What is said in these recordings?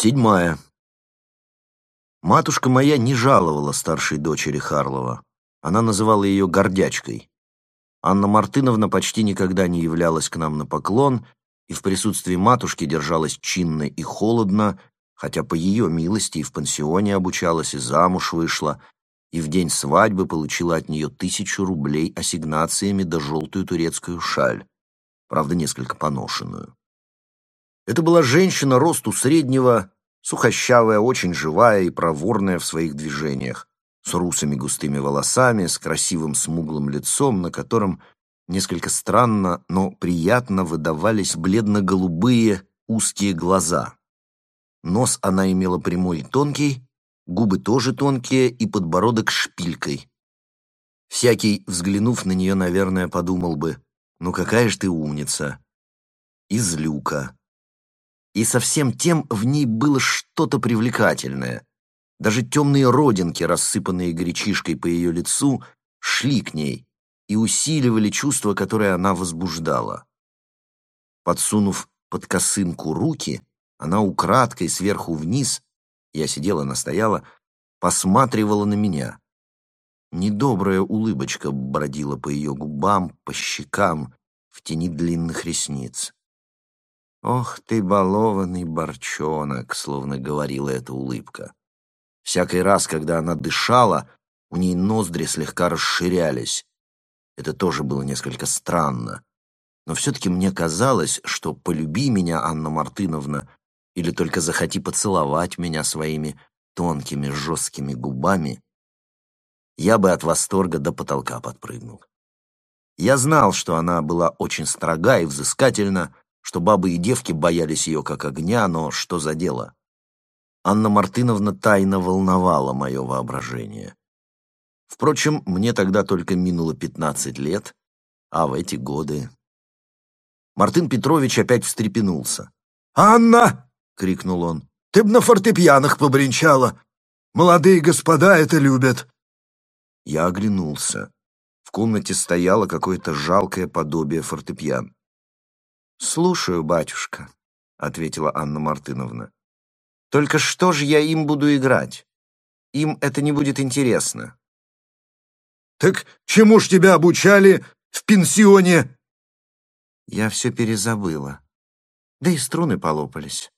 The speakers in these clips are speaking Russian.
Седьмая. Матушка моя не жаловала старшей дочери Харлова. Она называла ее гордячкой. Анна Мартыновна почти никогда не являлась к нам на поклон и в присутствии матушки держалась чинно и холодно, хотя по ее милости и в пансионе обучалась, и замуж вышла, и в день свадьбы получила от нее тысячу рублей ассигнациями да желтую турецкую шаль, правда, несколько поношенную. Это была женщина росту среднего, сухощавая, очень живая и проворная в своих движениях, с русыми густыми волосами, с красивым смуглым лицом, на котором несколько странно, но приятно выдавались бледно-голубые узкие глаза. Нос она имела прямой и тонкий, губы тоже тонкие и подбородок шпилькой. Всякий, взглянув на нее, наверное, подумал бы, ну какая ж ты умница. Из и совсем тем в ней было что-то привлекательное. Даже темные родинки, рассыпанные гречишкой по ее лицу, шли к ней и усиливали чувство, которое она возбуждала. Подсунув под косынку руки, она украдкой сверху вниз, я сидела, настояла, посматривала на меня. Недобрая улыбочка бродила по ее губам, по щекам, в тени длинных ресниц. «Ох ты, балованный борчонок!» — словно говорила эта улыбка. Всякий раз, когда она дышала, у ней ноздри слегка расширялись. Это тоже было несколько странно. Но все-таки мне казалось, что полюби меня, Анна Мартыновна, или только захоти поцеловать меня своими тонкими жесткими губами, я бы от восторга до потолка подпрыгнул. Я знал, что она была очень строга и взыскательна, что бабы и девки боялись ее как огня, но что за дело? Анна Мартыновна тайно волновала мое воображение. Впрочем, мне тогда только минуло пятнадцать лет, а в эти годы... Мартын Петрович опять встрепенулся. «Анна!» — крикнул он. «Ты б на фортепианах побренчала! Молодые господа это любят!» Я оглянулся. В комнате стояло какое-то жалкое подобие фортепиан. «Слушаю, батюшка», — ответила Анна Мартыновна. «Только что же я им буду играть? Им это не будет интересно». «Так чему ж тебя обучали в пенсионе?» Я все перезабыла. Да и струны полопались.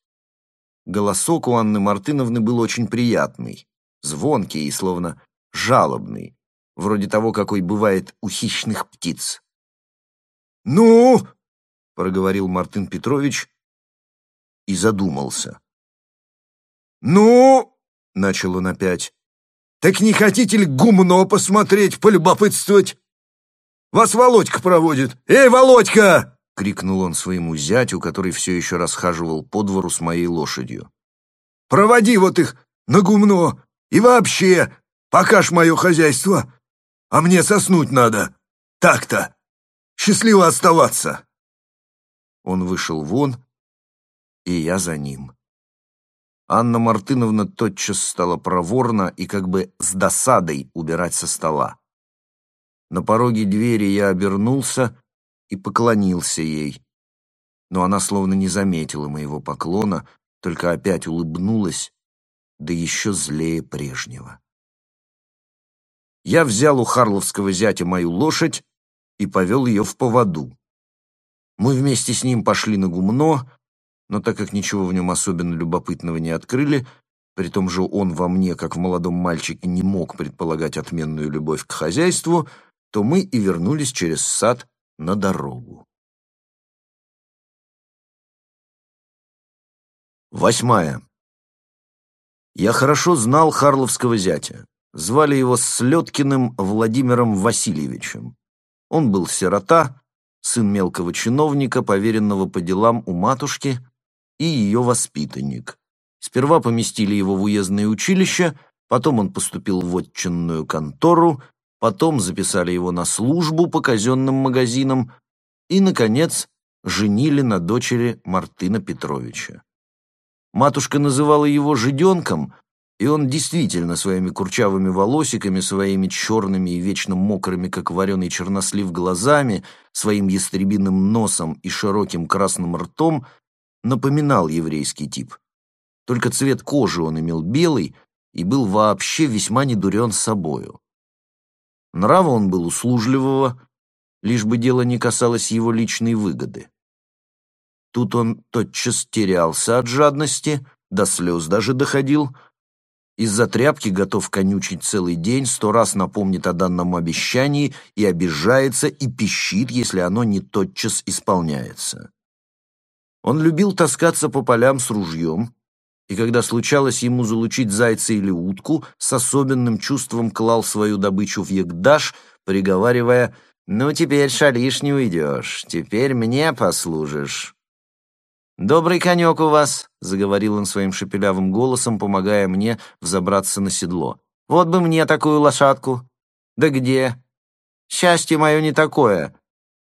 Голосок у Анны Мартыновны был очень приятный, звонкий и словно жалобный, вроде того, какой бывает у хищных птиц. «Ну, — проговорил Мартын Петрович и задумался. «Ну?» — начал он опять. «Так не хотите ли гумно посмотреть, полюбопытствовать? Вас Володька проводит. Эй, Володька!» — крикнул он своему зятю, который все еще расхаживал по двору с моей лошадью. «Проводи вот их на гумно и вообще покажь мое хозяйство, а мне соснуть надо. Так-то. Счастливо оставаться!» Он вышел вон, и я за ним. Анна Мартыновна тотчас стала проворно и как бы с досадой убирать со стола. На пороге двери я обернулся и поклонился ей. Но она словно не заметила моего поклона, только опять улыбнулась, да еще злее прежнего. Я взял у харловского зятя мою лошадь и повел ее в поводу. Мы вместе с ним пошли на гумно, но так как ничего в нем особенно любопытного не открыли, при том же он во мне, как в молодом мальчике, не мог предполагать отменную любовь к хозяйству, то мы и вернулись через сад на дорогу. Восьмая. Я хорошо знал Харловского зятя. Звали его Слеткиным Владимиром Васильевичем. Он был сирота, сын мелкого чиновника, поверенного по делам у матушки, и ее воспитанник. Сперва поместили его в уездное училище, потом он поступил в отчинную контору, потом записали его на службу по казенным магазинам и, наконец, женили на дочери Мартына Петровича. Матушка называла его «жиденком», и он действительно своими курчавыми волосиками, своими черными и вечно мокрыми, как вареный чернослив, глазами, своим ястребиным носом и широким красным ртом напоминал еврейский тип. только цвет кожи он имел белый и был вообще весьма недурен собою. Нрава он был услужливого, лишь бы дело не касалось его личной выгоды. Тут он тотчас терялся от жадности, до слез даже доходил. Из-за тряпки готов конючить целый день, сто раз напомнит о данном обещании и обижается и пищит, если оно не тотчас исполняется. Он любил таскаться по полям с ружьем, и когда случалось ему залучить зайца или утку, с особенным чувством клал свою добычу в ягдаш, приговаривая «Ну, теперь шалишь не уйдешь, теперь мне послужишь». «Добрый конек у вас», — заговорил он своим шепелявым голосом, помогая мне взобраться на седло. «Вот бы мне такую лошадку». «Да где?» «Счастье мое не такое.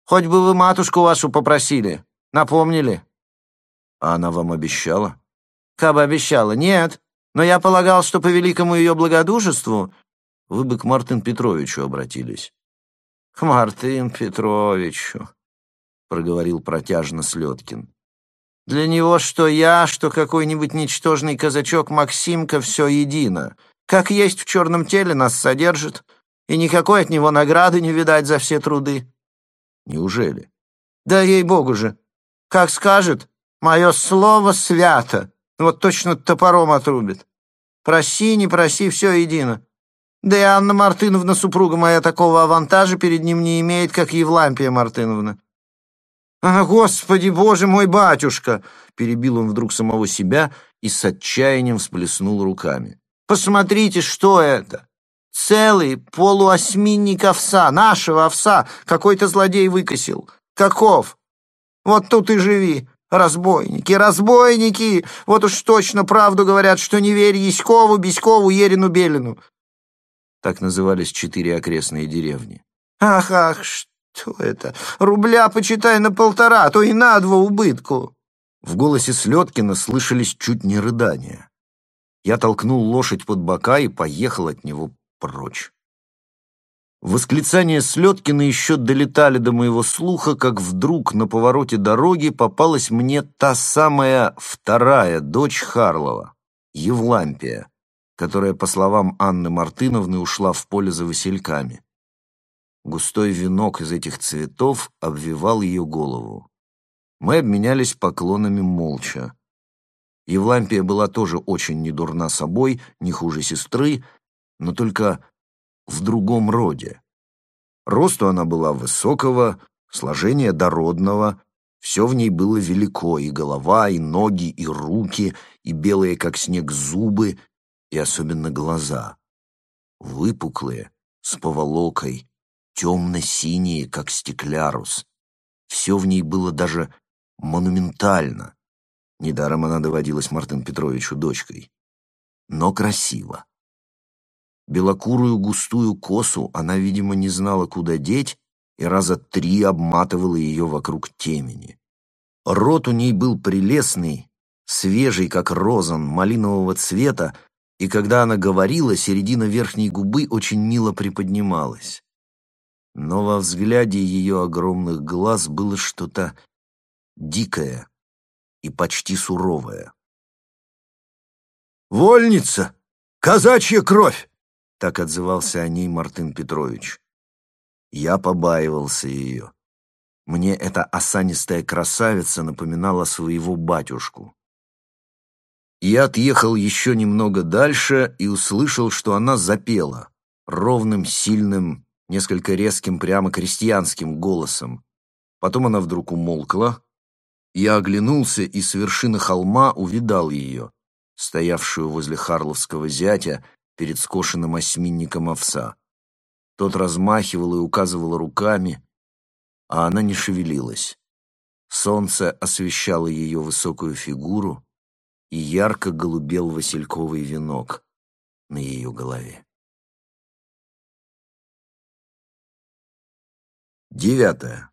Хоть бы вы матушку вашу попросили. Напомнили?» «А она вам обещала?» «Каба обещала. Нет. Но я полагал, что по великому ее благодушеству...» «Вы бы к Мартын Петровичу обратились». «К Мартын Петровичу», — проговорил протяжно Слеткин. Для него что я, что какой-нибудь ничтожный казачок Максимка все едино. Как есть в черном теле нас содержит, и никакой от него награды не видать за все труды. Неужели? Да ей-богу же. Как скажет, мое слово свято. Вот точно топором отрубит. Проси, не проси, все едино. Да и Анна Мартыновна, супруга моя, такого авантажа перед ним не имеет, как Евлампия Мартыновна. «А, Господи, Боже мой, батюшка!» Перебил он вдруг самого себя и с отчаянием всплеснул руками. «Посмотрите, что это! Целый полуосьминник овса, нашего овса, какой-то злодей выкосил. Каков? Вот тут и живи, разбойники, разбойники! Вот уж точно правду говорят, что не верь Яськову, Биськову, Ерину, Белину!» Так назывались четыре окрестные деревни. «Ах, ах, что!» Это? Рубля, почитай, на полтора, а то и на два убытку. В голосе Слеткина слышались чуть не рыдания. Я толкнул лошадь под бока и поехал от него прочь. Восклицания Слеткина еще долетали до моего слуха, как вдруг на повороте дороги попалась мне та самая вторая дочь Харлова, Евлампия, которая, по словам Анны Мартыновны, ушла в поле за васильками. Густой венок из этих цветов обвивал ее голову. Мы обменялись поклонами молча. Евлампия была тоже очень недурна собой, не хуже сестры, но только в другом роде. Росту она была высокого, сложения дородного, все в ней было велико, и голова, и ноги, и руки, и белые, как снег, зубы, и особенно глаза. Выпуклые, с поволокой, темно-синие, как стеклярус. Все в ней было даже монументально. Недаром она доводилась Мартын Петровичу дочкой. Но красиво. Белокурую густую косу она, видимо, не знала, куда деть, и раза три обматывала ее вокруг темени. Рот у ней был прелестный, свежий, как розан, малинового цвета, и когда она говорила, середина верхней губы очень мило приподнималась но во взгляде ее огромных глаз было что-то дикое и почти суровое. «Вольница! Казачья кровь!» — так отзывался о ней Мартын Петрович. Я побаивался ее. Мне эта осанистая красавица напоминала своего батюшку. Я отъехал еще немного дальше и услышал, что она запела ровным, сильным, несколько резким, прямо крестьянским голосом. Потом она вдруг умолкла. Я оглянулся и с вершины холма увидал ее, стоявшую возле Харловского зятя перед скошенным осьминником овса. Тот размахивал и указывал руками, а она не шевелилась. Солнце освещало ее высокую фигуру, и ярко голубел васильковый венок на ее голове. Девятое.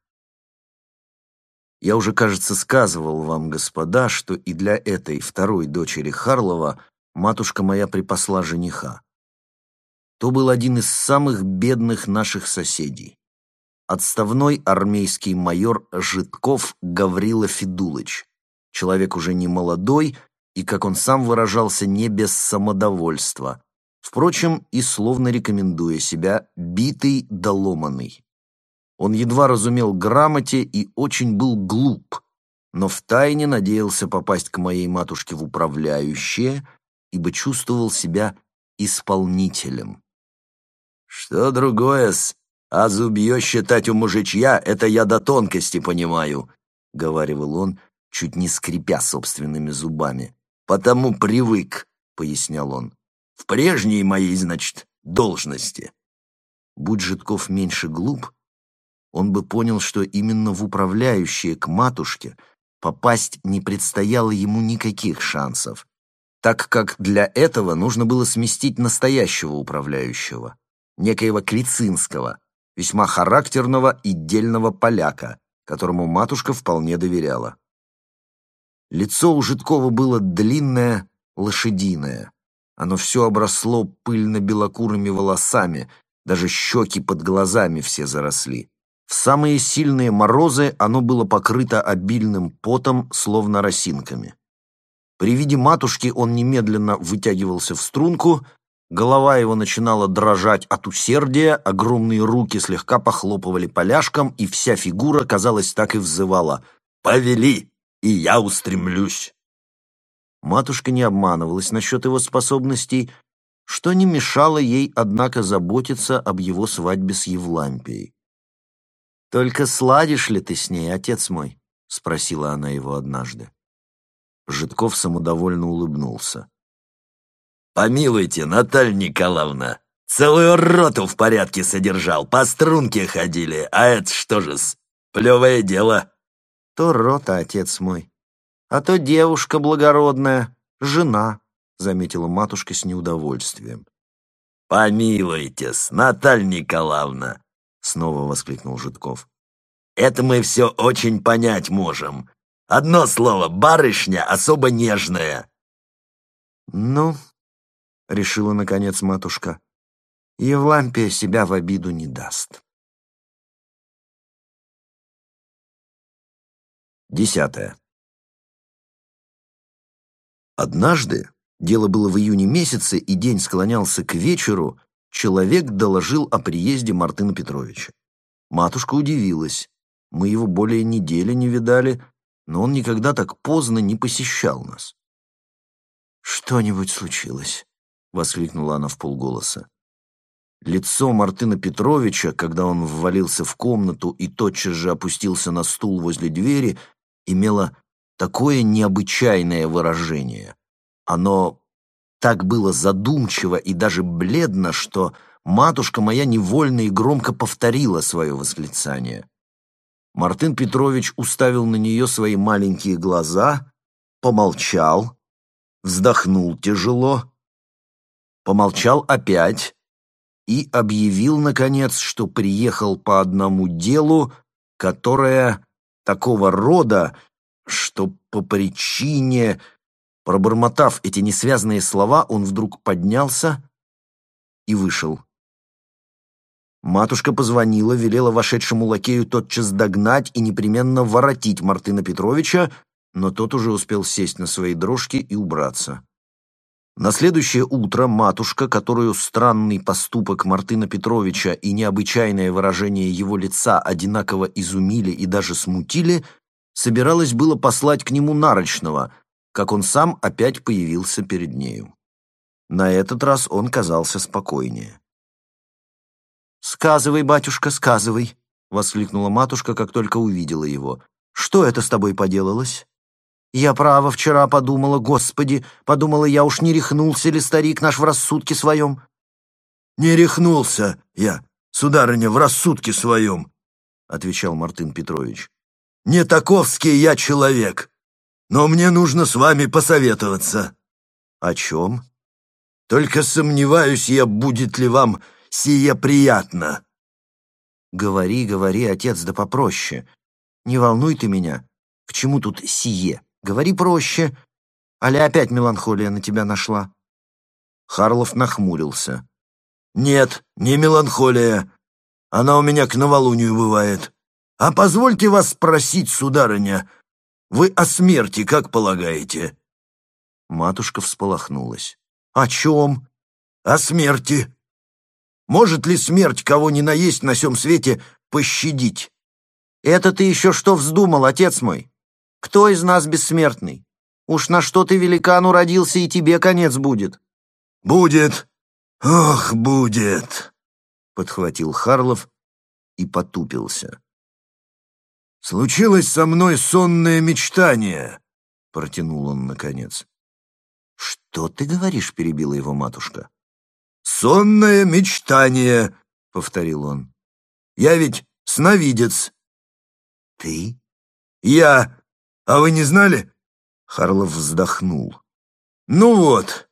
Я уже, кажется, сказывал вам, господа, что и для этой второй дочери Харлова матушка моя припасла жениха. То был один из самых бедных наших соседей. Отставной армейский майор Житков Гаврила Федулыч, человек уже не молодой и, как он сам выражался, не без самодовольства. Впрочем, и словно рекомендуя себя, битый да ломаный. Он едва разумел грамоте и очень был глуп, но втайне надеялся попасть к моей матушке в управляющее, ибо чувствовал себя исполнителем. «Что другое-с? А зубье считать у мужичья — это я до тонкости понимаю», — говаривал он, чуть не скрипя собственными зубами. «Потому привык», — пояснял он. «В прежней моей, значит, должности». Будь Житков меньше глуп, он бы понял, что именно в управляющее к матушке попасть не предстояло ему никаких шансов, так как для этого нужно было сместить настоящего управляющего, некоего Клицинского, весьма характерного и дельного поляка, которому матушка вполне доверяла. Лицо у Житкова было длинное, лошадиное. Оно все обросло пыльно-белокурыми волосами, даже щеки под глазами все заросли. В самые сильные морозы оно было покрыто обильным потом, словно росинками. При виде матушки он немедленно вытягивался в струнку, голова его начинала дрожать от усердия, огромные руки слегка похлопывали поляшком, и вся фигура, казалось, так и взывала «Повели, и я устремлюсь!» Матушка не обманывалась насчет его способностей, что не мешало ей, однако, заботиться об его свадьбе с Евлампией. «Только сладишь ли ты с ней, отец мой?» — спросила она его однажды. Житков самодовольно улыбнулся. «Помилуйте, Наталья Николаевна, целую роту в порядке содержал, по струнке ходили, а это что же-с, плевое дело». «То рота, отец мой, а то девушка благородная, жена», — заметила матушка с неудовольствием. «Помилуйтесь, Наталья Николаевна!» Снова воскликнул Житков. «Это мы все очень понять можем. Одно слово, барышня особо нежная». «Ну», — решила наконец матушка, — «Евлампия себя в обиду не даст». Десятое. Однажды, дело было в июне месяце, и день склонялся к вечеру, человек доложил о приезде Мартына Петровича. Матушка удивилась. Мы его более недели не видали, но он никогда так поздно не посещал нас. «Что-нибудь случилось?» — воскликнула она в полголоса. Лицо Мартына Петровича, когда он ввалился в комнату и тотчас же опустился на стул возле двери, имело такое необычайное выражение. Оно так было задумчиво и даже бледно, что матушка моя невольно и громко повторила свое восклицание. Мартын Петрович уставил на нее свои маленькие глаза, помолчал, вздохнул тяжело, помолчал опять и объявил, наконец, что приехал по одному делу, которое такого рода, что по причине Пробормотав эти несвязные слова, он вдруг поднялся и вышел. Матушка позвонила, велела вошедшему лакею тотчас догнать и непременно воротить Мартына Петровича, но тот уже успел сесть на свои дрожки и убраться. На следующее утро матушка, которую странный поступок Мартына Петровича и необычайное выражение его лица одинаково изумили и даже смутили, собиралась было послать к нему нарочного — как он сам опять появился перед нею. На этот раз он казался спокойнее. «Сказывай, батюшка, сказывай!» — воскликнула матушка, как только увидела его. «Что это с тобой поделалось?» «Я, право, вчера подумала, господи, подумала, я уж не рехнулся ли старик наш в рассудке своем?» «Не рехнулся я, сударыня, в рассудке своем», — отвечал Мартын Петрович. «Не таковский я человек но мне нужно с вами посоветоваться». «О чем?» «Только сомневаюсь я, будет ли вам сие приятно». «Говори, говори, отец, да попроще. Не волнуй ты меня. К чему тут сие? Говори проще. Али опять меланхолия на тебя нашла?» Харлов нахмурился. «Нет, не меланхолия. Она у меня к новолунию бывает. А позвольте вас спросить, сударыня, вы о смерти как полагаете?» Матушка всполохнулась. «О чем?» «О смерти. Может ли смерть, кого ни наесть на всем свете, пощадить?» «Это ты еще что вздумал, отец мой? Кто из нас бессмертный? Уж на что ты великану родился, и тебе конец будет». «Будет. Ох, будет!» — подхватил Харлов и потупился. «Случилось со мной сонное мечтание», — протянул он наконец. «Что ты говоришь?» — перебила его матушка. «Сонное мечтание», — повторил он. «Я ведь сновидец». «Ты?» «Я. А вы не знали?» Харлов вздохнул. «Ну вот.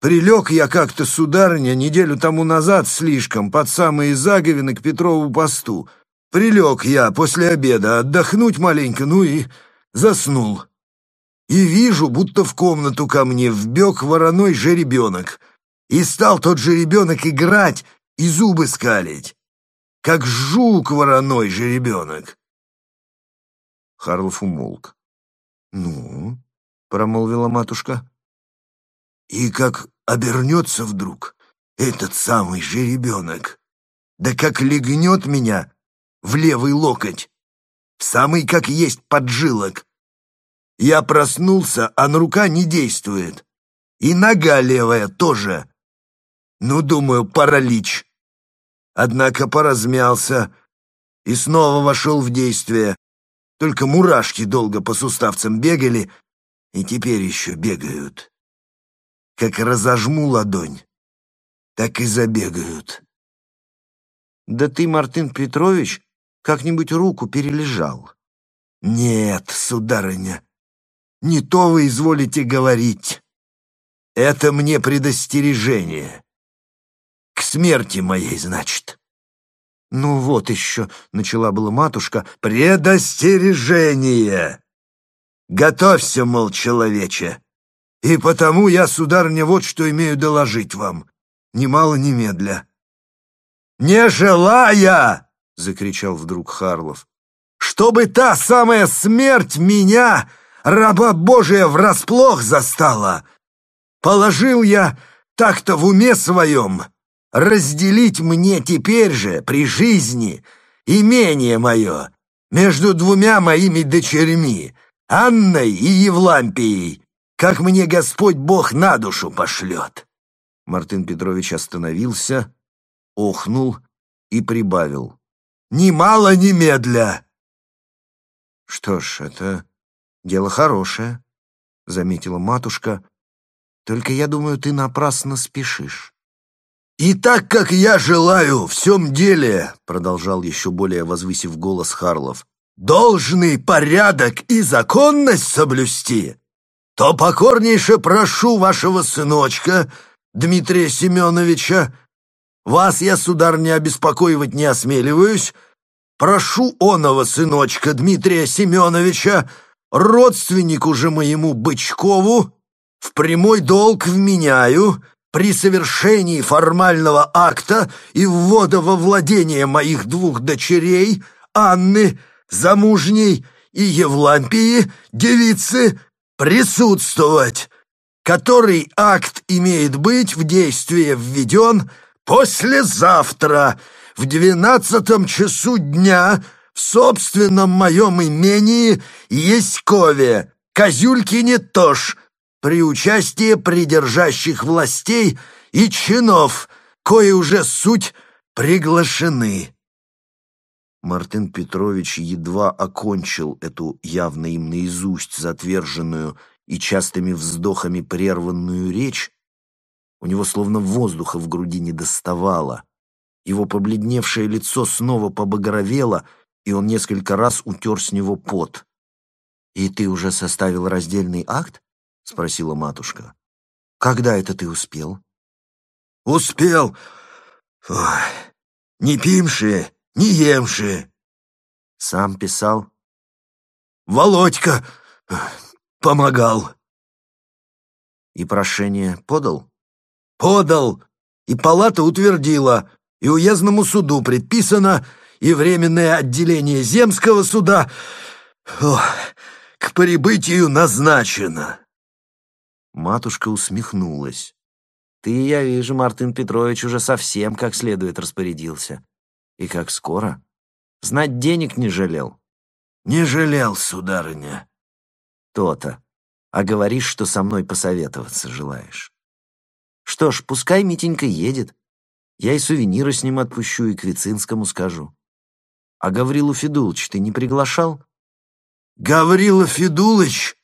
Прилег я как-то, сударыня, неделю тому назад слишком, под самые заговины к Петрову посту. Прилег я после обеда отдохнуть маленько, ну и заснул. И вижу, будто в комнату ко мне вбег вороной жеребенок. И стал тот жеребенок играть и зубы скалить, как жук вороной жеребенок. Харлов умолк. «Ну?» — промолвила матушка. «И как обернется вдруг этот самый жеребенок, да как легнет меня в левый локоть, самый как есть поджилок. Я проснулся, а на рука не действует, и нога левая тоже. Ну, думаю, паралич. Однако поразмялся и снова вошел в действие. Только мурашки долго по суставцам бегали, и теперь еще бегают. Как разожму ладонь, так и забегают. Да ты, Мартын Петрович, как-нибудь руку перележал. Нет, сударыня, не то вы изволите говорить. Это мне предостережение. К смерти моей, значит. «Ну вот еще», — начала была матушка, — «предостережение! Готовься, мол, человече, и потому я, сударыня, вот что имею доложить вам, немало немедля». «Не желая!» — закричал вдруг Харлов. «Чтобы та самая смерть меня, раба Божия, врасплох застала! Положил я так-то в уме своем» разделить мне теперь же, при жизни, имение мое между двумя моими дочерьми, Анной и Евлампией, как мне Господь Бог на душу пошлет». Мартын Петрович остановился, охнул и прибавил. «Немало немедля!» «Что ж, это дело хорошее», — заметила матушка. «Только я думаю, ты напрасно спешишь». «И так как я желаю в всем деле», — продолжал еще более возвысив голос Харлов, «должный порядок и законность соблюсти, то покорнейше прошу вашего сыночка, Дмитрия Семеновича, вас я, сударь, не обеспокоивать не осмеливаюсь, прошу оного сыночка Дмитрия Семеновича, родственнику же моему Бычкову, в прямой долг вменяю, при совершении формального акта и ввода во владение моих двух дочерей, Анны, замужней, и Евлампии, девицы, присутствовать, который акт имеет быть в действие введен послезавтра в двенадцатом часу дня в собственном моем имении Еськове, Козюлькине тоже, при участии придержащих властей и чинов, кои уже суть приглашены. Мартин Петрович едва окончил эту явно им наизусть затверженную и частыми вздохами прерванную речь. У него словно воздуха в груди не доставало. Его побледневшее лицо снова побагровело, и он несколько раз утер с него пот. «И ты уже составил раздельный акт?» — спросила матушка. «Когда это ты успел?» «Успел. Ой, не пимши, не емши». «Сам писал?» «Володька помогал». «И прошение подал?» «Подал, и палата утвердила, и уездному суду предписано, и временное отделение земского суда ох, к прибытию назначено». Матушка усмехнулась. «Ты, я вижу, Мартын Петрович уже совсем как следует распорядился. И как скоро? Знать денег не жалел». «Не жалел, сударыня». «То-то. А говоришь, что со мной посоветоваться желаешь». «Что ж, пускай Митенька едет. Я и сувениры с ним отпущу, и Квицинскому скажу. А Гаврилу Федулыч ты не приглашал?» «Гаврила Федулыч,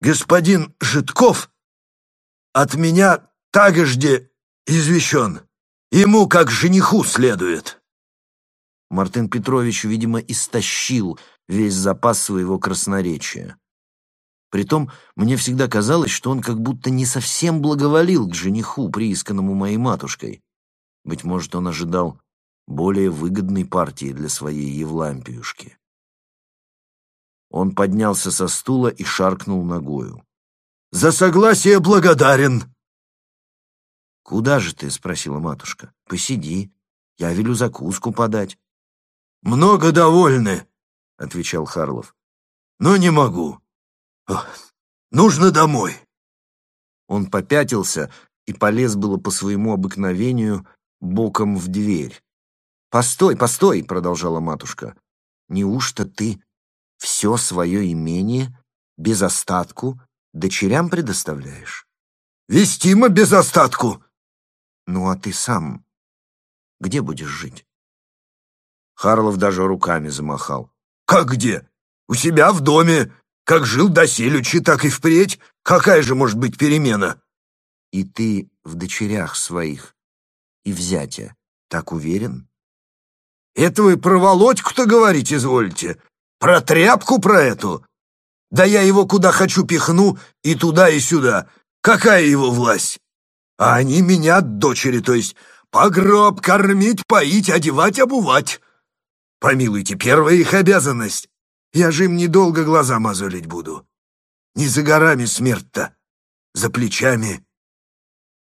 господин Житков, от меня тагожде извещен. Ему, как жениху, следует». Мартын Петрович, видимо, истощил весь запас своего красноречия. Притом, мне всегда казалось, что он как будто не совсем благоволил к жениху, приисканному моей матушкой. Быть может, он ожидал более выгодной партии для своей Евлампиюшки. Он поднялся со стула и шаркнул ногою. «За согласие благодарен!» «Куда же ты?» — спросила матушка. «Посиди. Я велю закуску подать». «Много довольны», — отвечал Харлов. «Но не могу. Нужно домой». Он попятился и полез было по своему обыкновению боком в дверь. «Постой, постой!» — продолжала матушка. «Неужто ты все свое имение без остатку дочерям предоставляешь?» «Вестимо без остатку!» «Ну а ты сам где будешь жить?» Харлов даже руками замахал. «Как где? У себя в доме. Как жил доселючи, так и впредь. Какая же может быть перемена?» «И ты в дочерях своих и в зятя так уверен?» «Это вы про Володьку-то говорить изволите? Про тряпку про эту? Да я его куда хочу пихну, и туда, и сюда. Какая его власть? А они меня, дочери, то есть, по гроб кормить, поить, одевать, обувать. Помилуйте, первая их обязанность. Я же им недолго глаза мозолить буду. Не за горами смерть-то, за плечами.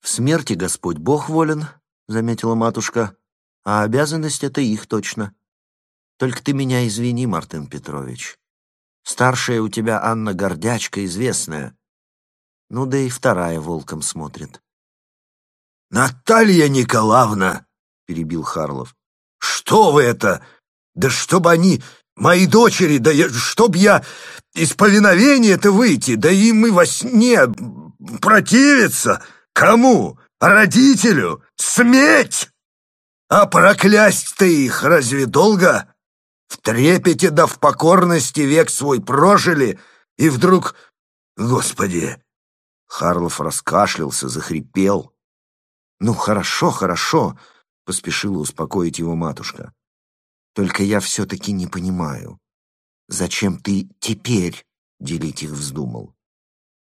В смерти Господь Бог волен, заметила матушка, а обязанность это их точно. Только ты меня извини, Мартын Петрович. Старшая у тебя Анна Гордячка известная. Ну да и вторая волком смотрит. «Наталья Николаевна!» — перебил Харлов. «Что вы это? Да чтобы они, мои дочери, да я, чтоб я из повиновения-то выйти, да им и во сне противиться! Кому? Родителю? Сметь! А проклясть-то их разве долго? В трепете да в покорности век свой прожили, и вдруг... Господи!» Харлов раскашлялся, захрипел. «Ну, хорошо, хорошо», — поспешила успокоить его матушка. Только я все-таки не понимаю, зачем ты теперь делить их вздумал?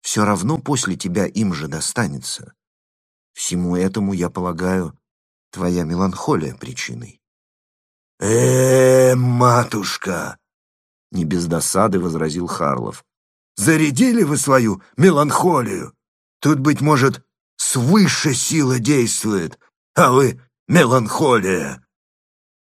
Все равно после тебя им же достанется. Всему этому, я полагаю, твоя меланхолия причиной. э, -э матушка!» — не без досады возразил Харлов. «Зарядили вы свою меланхолию? Тут, быть может, свыше сила действует, а вы — меланхолия.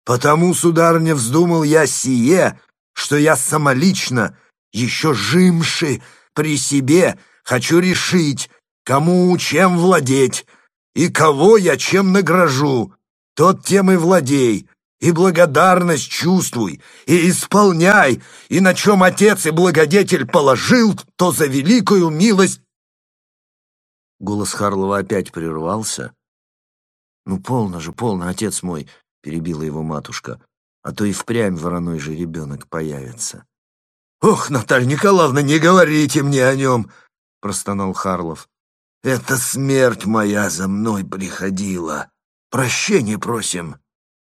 Потому, сударыня, вздумал я сие, что я самолично, еще жимши при себе, хочу решить, кому чем владеть, и кого я чем награжу, тот тем и владей, и благодарность чувствуй, и исполняй, и на чем отец и благодетель положил, то за великую милость. Голос Харлова опять прервался. «Ну, полно же, полно, отец мой!» — перебила его матушка. «А то и впрямь вороной же ребенок появится». «Ох, Наталья Николаевна, не говорите мне о нем!» — простонал Харлов. «Это смерть моя за мной приходила. Прощения просим.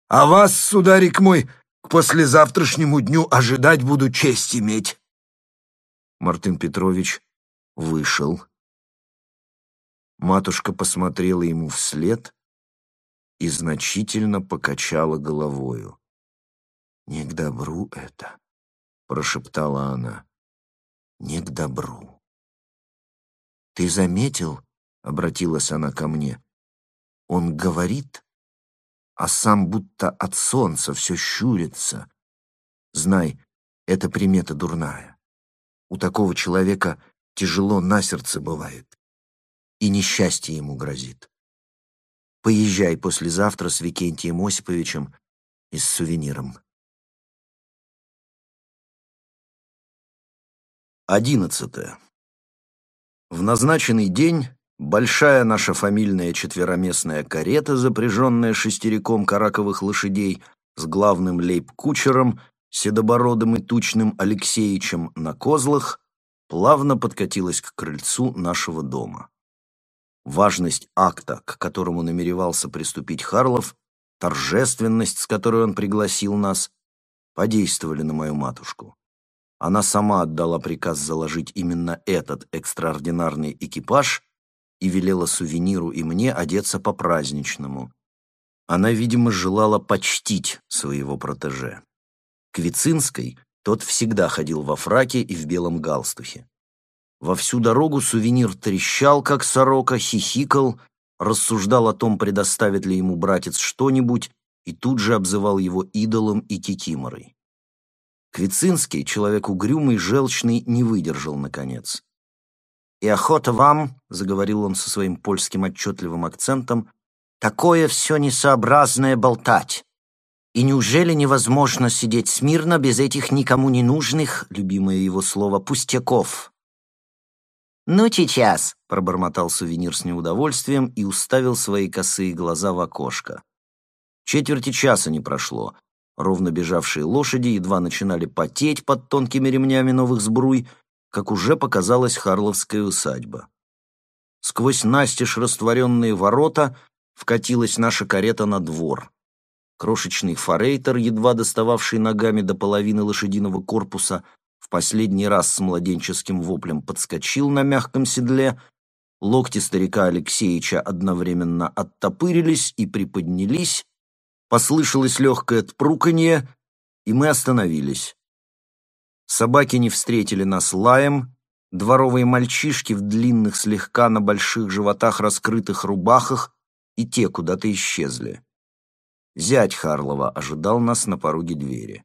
А вас, сударик мой, к послезавтрашнему дню ожидать буду честь иметь». Мартын Петрович вышел. Матушка посмотрела ему вслед и значительно покачала головою. «Не к добру это», — прошептала она, — «не к добру». «Ты заметил?» — обратилась она ко мне. «Он говорит, а сам будто от солнца все щурится. Знай, это примета дурная. У такого человека тяжело на сердце бывает. И несчастье ему грозит. Поезжай послезавтра с Викентием Осиповичем и с сувениром. Одиннадцатое. В назначенный день большая наша фамильная четвероместная карета, запряженная шестериком караковых лошадей, с главным лейб-кучером, седобородым и тучным Алексеичем на козлах, плавно подкатилась к крыльцу нашего дома. Важность акта, к которому намеревался приступить Харлов, торжественность, с которой он пригласил нас, подействовали на мою матушку. Она сама отдала приказ заложить именно этот экстраординарный экипаж и велела сувениру и мне одеться по-праздничному. Она, видимо, желала почтить своего протеже. Квицинской тот всегда ходил во фраке и в белом галстухе. Во всю дорогу сувенир трещал, как сорока, хихикал, рассуждал о том, предоставит ли ему братец что-нибудь, и тут же обзывал его идолом и кикиморой. Квицинский, человек угрюмый, желчный, не выдержал, наконец. «И охота вам», — заговорил он со своим польским отчетливым акцентом, «такое все несообразное болтать. И неужели невозможно сидеть смирно без этих никому не нужных, любимое его слово, пустяков?» «Ну, сейчас», — пробормотал сувенир с неудовольствием и уставил свои косые глаза в окошко. Четверти часа не прошло, Ровно бежавшие лошади едва начинали потеть под тонкими ремнями новых сбруй, как уже показалась Харловская усадьба. Сквозь настежь растворенные ворота вкатилась наша карета на двор. Крошечный форейтер, едва достававший ногами до половины лошадиного корпуса, в последний раз с младенческим воплем подскочил на мягком седле, локти старика Алексеевича одновременно оттопырились и приподнялись, Послышалось легкое отпруканье, и мы остановились. Собаки не встретили нас лаем, дворовые мальчишки в длинных, слегка на больших животах раскрытых рубахах и те куда-то исчезли. Зять Харлова ожидал нас на пороге двери.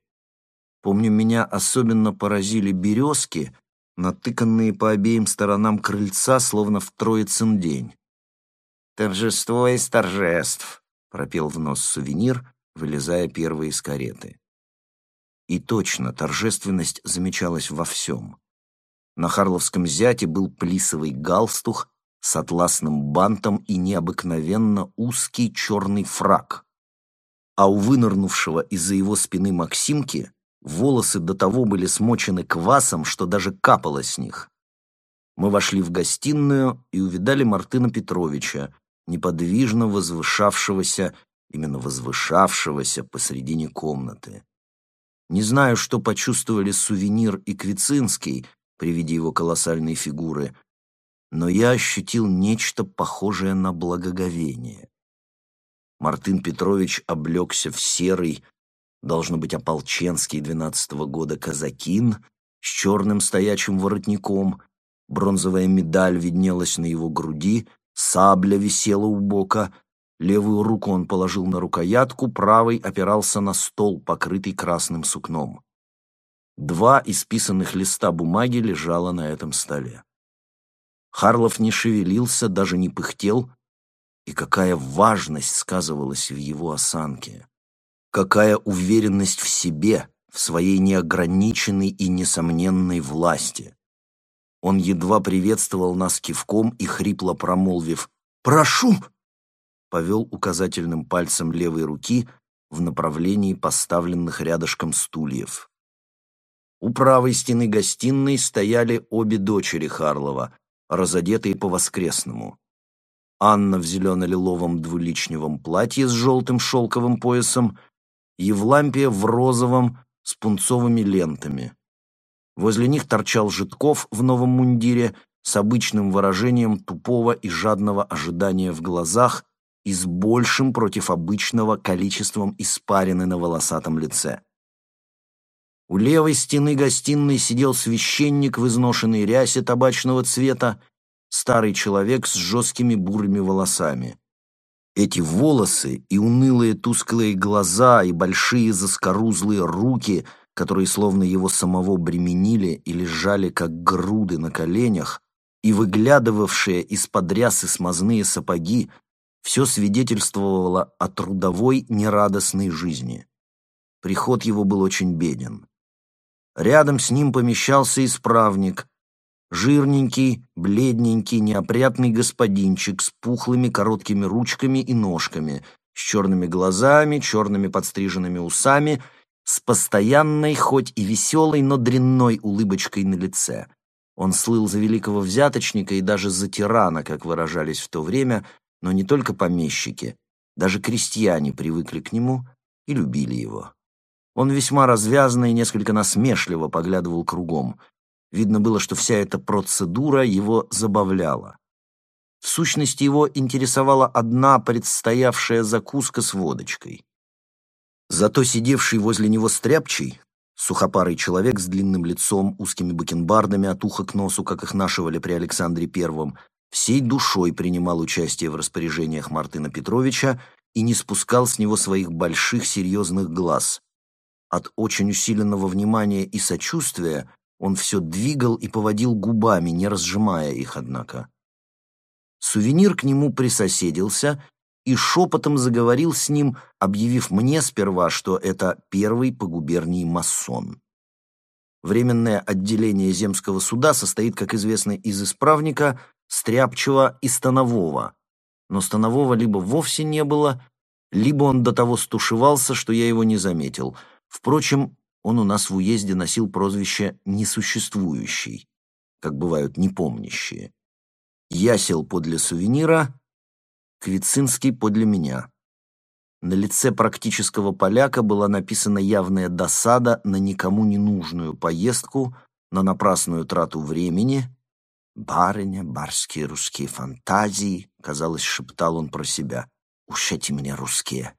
Помню, меня особенно поразили березки, натыканные по обеим сторонам крыльца, словно в Троицын день. «Торжество из торжеств», пропел в нос сувенир, вылезая первый из кареты. И точно, торжественность замечалась во всем. На Харловском зяте был плисовый галстух с атласным бантом и необыкновенно узкий черный фрак. А у вынырнувшего из-за его спины Максимки волосы до того были смочены квасом, что даже капало с них. Мы вошли в гостиную и увидали Мартына Петровича, неподвижно возвышавшегося, именно возвышавшегося посредине комнаты. Не знаю, что почувствовали сувенир и Квицинский при виде его колоссальной фигуры, но я ощутил нечто похожее на благоговение. Мартын Петрович облегся в серый, должно быть, ополченский двенадцатого года казакин с черным стоячим воротником, бронзовая медаль виднелась на его груди — Сабля висела у бока, левую руку он положил на рукоятку, правой опирался на стол, покрытый красным сукном. Два исписанных листа бумаги лежало на этом столе. Харлов не шевелился, даже не пыхтел, и какая важность сказывалась в его осанке. Какая уверенность в себе, в своей неограниченной и несомненной власти. Он едва приветствовал нас кивком и, хрипло промолвив «Прошу!», повел указательным пальцем левой руки в направлении поставленных рядышком стульев. У правой стены гостиной стояли обе дочери Харлова, разодетые по-воскресному. Анна в зелено-лиловом двуличневом платье с желтым шелковым поясом, Евлампия в розовом с пунцовыми лентами. Возле них торчал Житков в новом мундире с обычным выражением тупого и жадного ожидания в глазах и с большим против обычного количеством испарины на волосатом лице. У левой стены гостиной сидел священник в изношенной рясе табачного цвета, старый человек с жесткими бурыми волосами. Эти волосы и унылые тусклые глаза, и большие заскорузлые руки — которые словно его самого бременили и лежали как груды на коленях, и выглядывавшие из-под рясы смазные сапоги, все свидетельствовало о трудовой нерадостной жизни. Приход его был очень беден. Рядом с ним помещался исправник, жирненький, бледненький, неопрятный господинчик с пухлыми короткими ручками и ножками, с черными глазами, черными подстриженными усами, с постоянной, хоть и веселой, но дрянной улыбочкой на лице. Он слыл за великого взяточника и даже за тирана, как выражались в то время, но не только помещики, даже крестьяне привыкли к нему и любили его. Он весьма развязно и несколько насмешливо поглядывал кругом. Видно было, что вся эта процедура его забавляла. В сущности, его интересовала одна предстоявшая закуска с водочкой. Зато сидевший возле него стряпчий, сухопарый человек с длинным лицом, узкими бакенбардами от уха к носу, как их нашивали при Александре Первом, всей душой принимал участие в распоряжениях Мартына Петровича и не спускал с него своих больших серьезных глаз. От очень усиленного внимания и сочувствия он все двигал и поводил губами, не разжимая их, однако. Сувенир к нему присоседился и шепотом заговорил с ним, объявив мне сперва, что это первый по губернии масон. Временное отделение земского суда состоит, как известно, из исправника, стряпчего и станового. Но станового либо вовсе не было, либо он до того стушевался, что я его не заметил. Впрочем, он у нас в уезде носил прозвище «несуществующий», как бывают непомнящие. Я сел подле сувенира, Квицинский подле меня. На лице практического поляка была написана явная досада на никому не нужную поездку, на напрасную трату времени. «Барыня, барские русские фантазии», — казалось, шептал он про себя. «Уж эти мне русские».